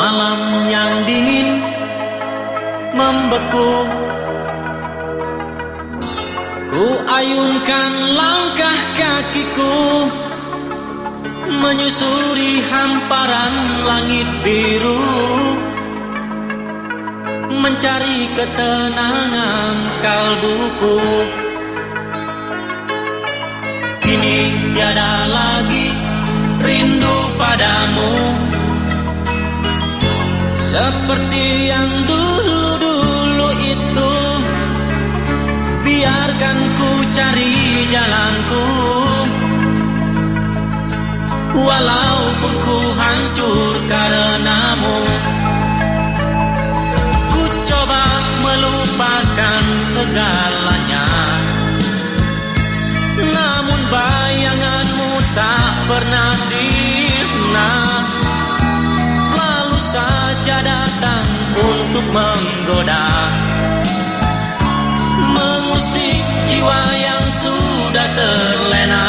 Malam yang dingin membeku. Ku ayunkan langkah kakiku Menyusuri hamparan langit biru Mencari ketenangan kalbuku. Kini tiada lagi rindu padamu. Seperti yang dulu-dulu itu. Biarkan ku cari jalanku. Walaupun ku hancur karenamu. Ku coba melupakan segalanya jiwa yang sudah terlena.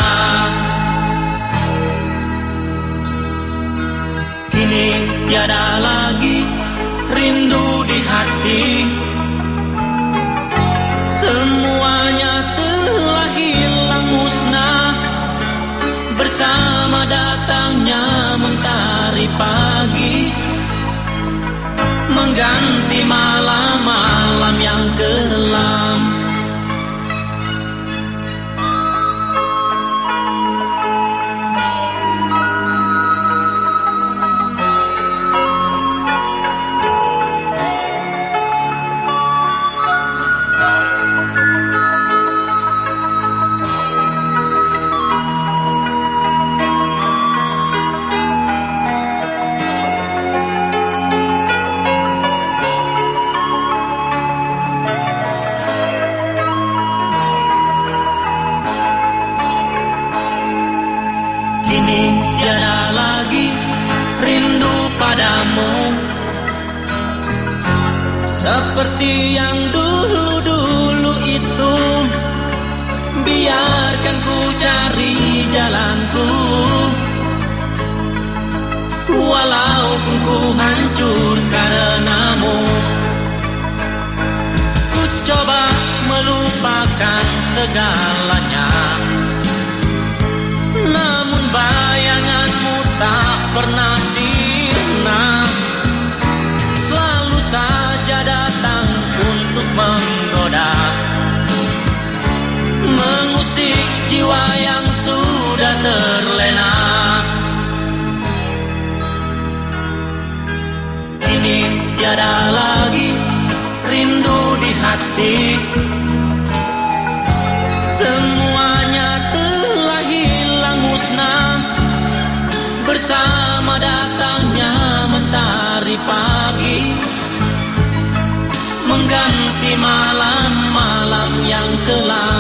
Kini tiada lagi rindu di hati. Semuanya telah hilang musnah. Bersama datangnya mentari pagi. Mengganti malam-malam Seperti yang dulu-dulu itu. Biarkan ku cari jalanku. Walaupun ku hancur karenamu. Ku coba melupakan segalanya Kini tiada lagi rindu di hati. Semuanya telah hilang musnah. Bersama datangnya mentari pagi. Mengganti malam-malam yang kelam